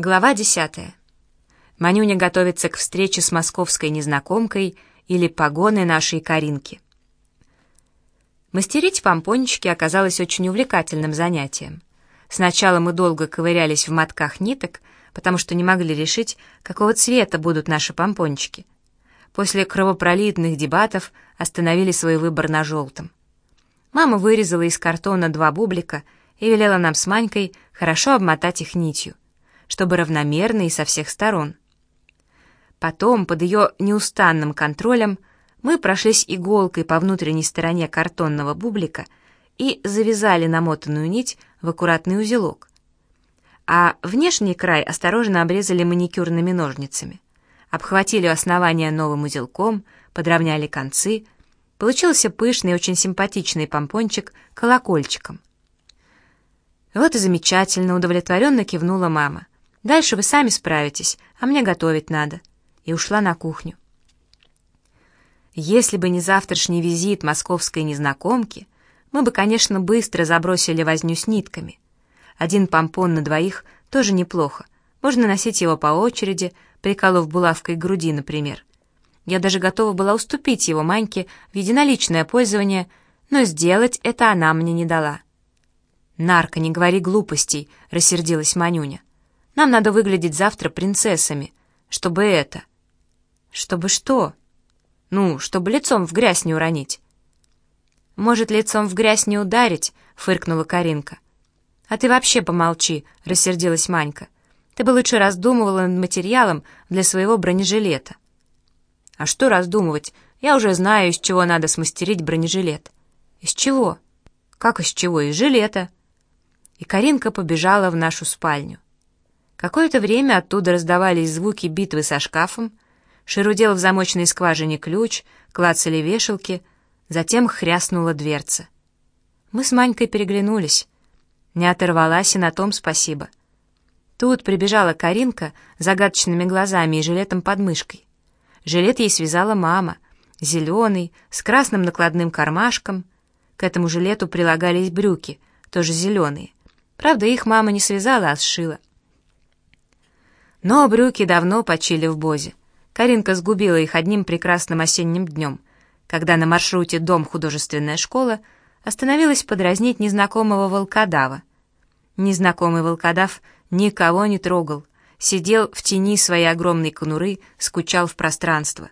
Глава десятая. Манюня готовится к встрече с московской незнакомкой или погоной нашей Каринки. Мастерить помпончики оказалось очень увлекательным занятием. Сначала мы долго ковырялись в мотках ниток, потому что не могли решить, какого цвета будут наши помпончики. После кровопролитных дебатов остановили свой выбор на желтом. Мама вырезала из картона два бублика и велела нам с Манькой хорошо обмотать их нитью чтобы равномерно и со всех сторон. Потом, под ее неустанным контролем, мы прошлись иголкой по внутренней стороне картонного бублика и завязали намотанную нить в аккуратный узелок. А внешний край осторожно обрезали маникюрными ножницами. Обхватили основание новым узелком, подровняли концы. Получился пышный, очень симпатичный помпончик колокольчиком. Вот и замечательно, удовлетворенно кивнула мама. Дальше вы сами справитесь, а мне готовить надо». И ушла на кухню. Если бы не завтрашний визит московской незнакомки, мы бы, конечно, быстро забросили возню с нитками. Один помпон на двоих тоже неплохо. Можно носить его по очереди, приколов булавкой к груди, например. Я даже готова была уступить его Маньке в единоличное пользование, но сделать это она мне не дала. «Нарко, не говори глупостей», — рассердилась Манюня. Нам надо выглядеть завтра принцессами. Чтобы это... Чтобы что? Ну, чтобы лицом в грязь не уронить. Может, лицом в грязь не ударить? Фыркнула Каринка. А ты вообще помолчи, рассердилась Манька. Ты бы лучше раздумывала над материалом для своего бронежилета. А что раздумывать? Я уже знаю, из чего надо смастерить бронежилет. Из чего? Как из чего? Из жилета. И Каринка побежала в нашу спальню. Какое-то время оттуда раздавались звуки битвы со шкафом, шерудел в замочной скважине ключ, клацали вешалки, затем хряснула дверца. Мы с Манькой переглянулись. Не оторвалась и на том спасибо. Тут прибежала Каринка загадочными глазами и жилетом под мышкой. Жилет ей связала мама, зеленый, с красным накладным кармашком. К этому жилету прилагались брюки, тоже зеленые. Правда, их мама не связала, а сшила. Но брюки давно почили в Бозе. Каринка сгубила их одним прекрасным осенним днем, когда на маршруте «Дом-художественная школа» остановилась подразнить незнакомого волкодава. Незнакомый волкодав никого не трогал, сидел в тени своей огромной конуры, скучал в пространство.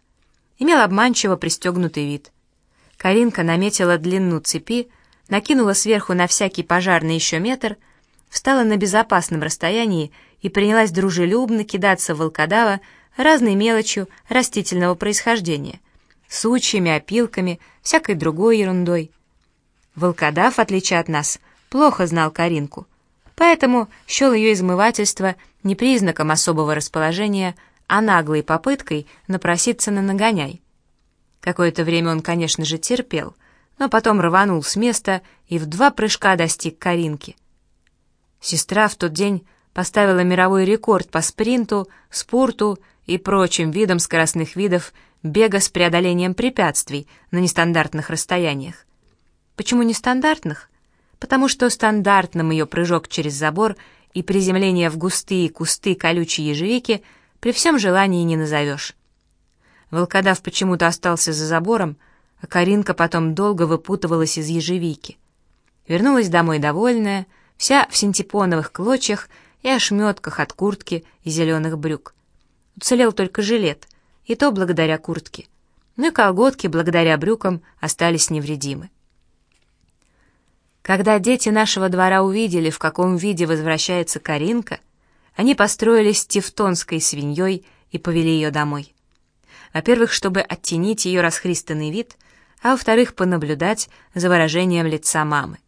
Имел обманчиво пристегнутый вид. Каринка наметила длину цепи, накинула сверху на всякий пожарный еще метр, встала на безопасном расстоянии и принялась дружелюбно кидаться в волкодава разной мелочью растительного происхождения, сучьями, опилками, всякой другой ерундой. Волкодав, в отличие от нас, плохо знал Каринку, поэтому счел ее измывательство не признаком особого расположения, а наглой попыткой напроситься на нагоняй. Какое-то время он, конечно же, терпел, но потом рванул с места и в два прыжка достиг Каринки. Сестра в тот день поставила мировой рекорд по спринту, спорту и прочим видам скоростных видов бега с преодолением препятствий на нестандартных расстояниях. Почему нестандартных? Потому что стандартным ее прыжок через забор и приземление в густые кусты колючей ежевики при всем желании не назовешь. Волкодав почему-то остался за забором, а Каринка потом долго выпутывалась из ежевики. Вернулась домой довольная, вся в синтепоновых клочьях и ошметках от куртки и зеленых брюк. Уцелел только жилет, и то благодаря куртке. Ну и колготки благодаря брюкам остались невредимы. Когда дети нашего двора увидели, в каком виде возвращается Каринка, они построились тевтонской свиньей и повели ее домой. Во-первых, чтобы оттенить ее расхристанный вид, а во-вторых, понаблюдать за выражением лица мамы.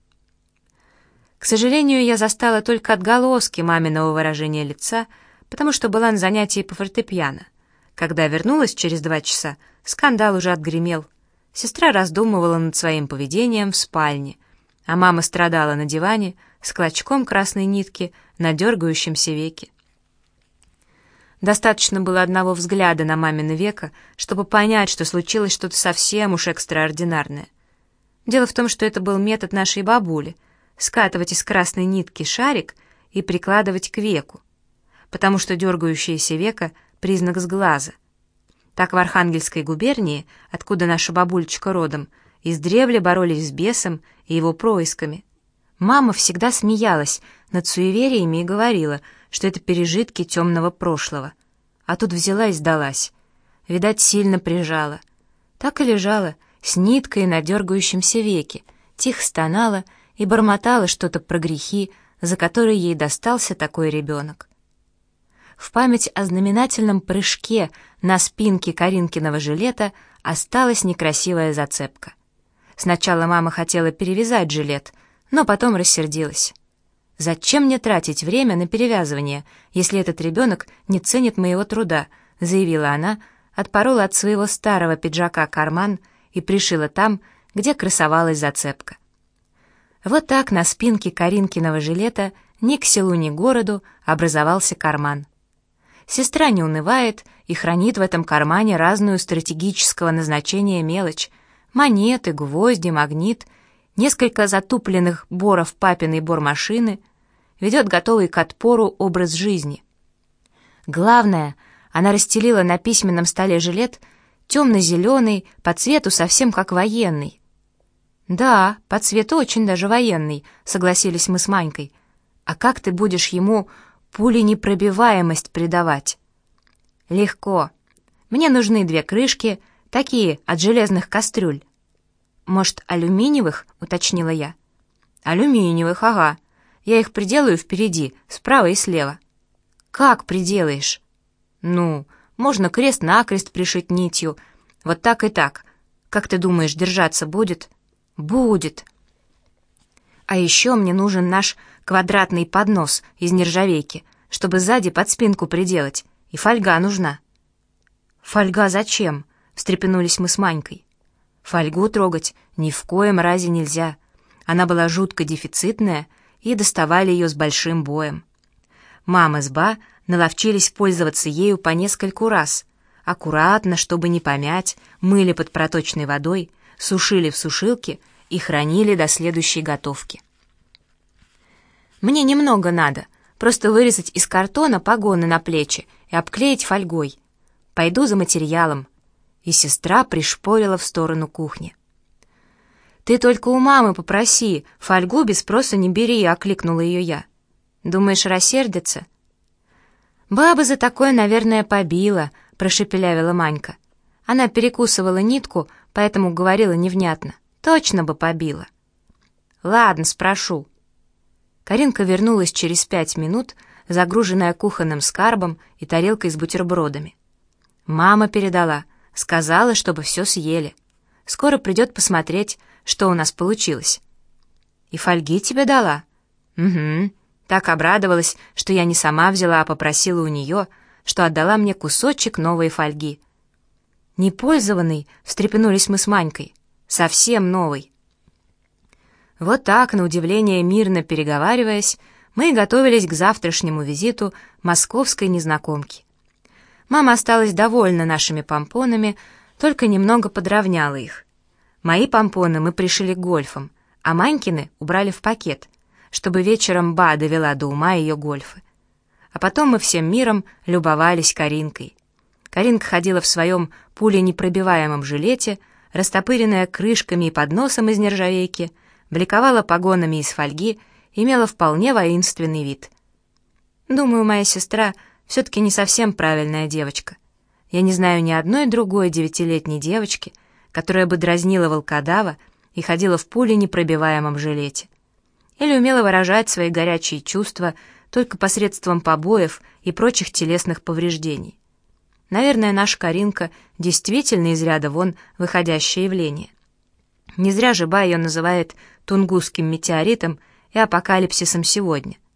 Сожалению, я застала только отголоски маминого выражения лица, потому что была на занятии по фортепиано. Когда вернулась через два часа, скандал уже отгремел. Сестра раздумывала над своим поведением в спальне, а мама страдала на диване с клочком красной нитки на дергающемся веке. Достаточно было одного взгляда на мамино веко, чтобы понять, что случилось что-то совсем уж экстраординарное. Дело в том, что это был метод нашей бабули — скатывать из красной нитки шарик и прикладывать к веку. потому что дергающееся веко — признак сглаза. Так в Архангельской губернии, откуда наша бабулечка родом, издревле боролись с бесом и его происками. Мама всегда смеялась над суевериями и говорила, что это пережитки темного прошлого. А тут взяла и сдалась. Видать, сильно прижала. Так и лежала, с ниткой на дергающемся веке, тихо стонала и бормотала что-то про грехи, за которые ей достался такой ребенок. В память о знаменательном прыжке на спинке Каринкиного жилета осталась некрасивая зацепка. Сначала мама хотела перевязать жилет, но потом рассердилась. «Зачем мне тратить время на перевязывание, если этот ребенок не ценит моего труда?» — заявила она, отпорола от своего старого пиджака карман и пришила там, где красовалась зацепка. Вот так на спинке Каринкиного жилета ни к селу, ни к городу образовался карман. Сестра не унывает и хранит в этом кармане разную стратегического назначения мелочь — монеты, гвозди, магнит, несколько затупленных боров папиной бормашины, ведет готовый к отпору образ жизни. Главное, она расстелила на письменном столе жилет темно-зеленый, по цвету совсем как военный. «Да, по цвету очень даже военный», — согласились мы с Манькой. «А как ты будешь ему пуленепробиваемость придавать?» «Легко. Мне нужны две крышки, такие от железных кастрюль». «Может, алюминиевых?» — уточнила я. «Алюминиевых, ага. Я их приделаю впереди, справа и слева». «Как приделаешь?» «Ну, можно крест-накрест пришить нитью. Вот так и так. Как ты думаешь, держаться будет?» «Будет». «А еще мне нужен наш квадратный поднос из нержавейки, чтобы сзади под спинку приделать, и фольга нужна». «Фольга зачем?» — встрепенулись мы с Манькой. «Фольгу трогать ни в коем разе нельзя. Она была жутко дефицитная, и доставали ее с большим боем. Мама с Ба наловчились пользоваться ею по нескольку раз, аккуратно, чтобы не помять, мыли под проточной водой, сушили в сушилке и хранили до следующей готовки. «Мне немного надо, просто вырезать из картона погоны на плечи и обклеить фольгой. Пойду за материалом». И сестра пришпорила в сторону кухни. «Ты только у мамы попроси, фольгу без спроса не бери», — окликнула ее я. «Думаешь, рассердится?» «Баба за такое, наверное, побила», — прошепелявила Манька. Она перекусывала нитку, поэтому говорила невнятно. «Точно бы побила». «Ладно, спрошу». Каринка вернулась через пять минут, загруженная кухонным скарбом и тарелкой с бутербродами. Мама передала, сказала, чтобы все съели. Скоро придет посмотреть, что у нас получилось. И фольги тебе дала? Угу. Так обрадовалась, что я не сама взяла, а попросила у нее, что отдала мне кусочек новой фольги. Непользованный, встрепенулись мы с Манькой. Совсем новый. Вот так, на удивление мирно переговариваясь, мы готовились к завтрашнему визиту московской незнакомки. Мама осталась довольна нашими помпонами, только немного подровняла их. Мои помпоны мы пришили гольфом, а Манькины убрали в пакет, чтобы вечером Ба довела до ума ее гольфы. А потом мы всем миром любовались Каринкой. Каринка ходила в своем пуленепробиваемом жилете, растопыренная крышками и подносом из нержавейки, бликовала погонами из фольги, имела вполне воинственный вид. Думаю, моя сестра все-таки не совсем правильная девочка. Я не знаю ни одной другой девятилетней девочки — которая бы дразнила волкодава и ходила в пуле непробиваемом жилете. Или умела выражать свои горячие чувства только посредством побоев и прочих телесных повреждений. Наверное, наша Каринка действительно из ряда вон выходящее явление. Не зря же Ба ее называет тунгусским метеоритом и апокалипсисом сегодня —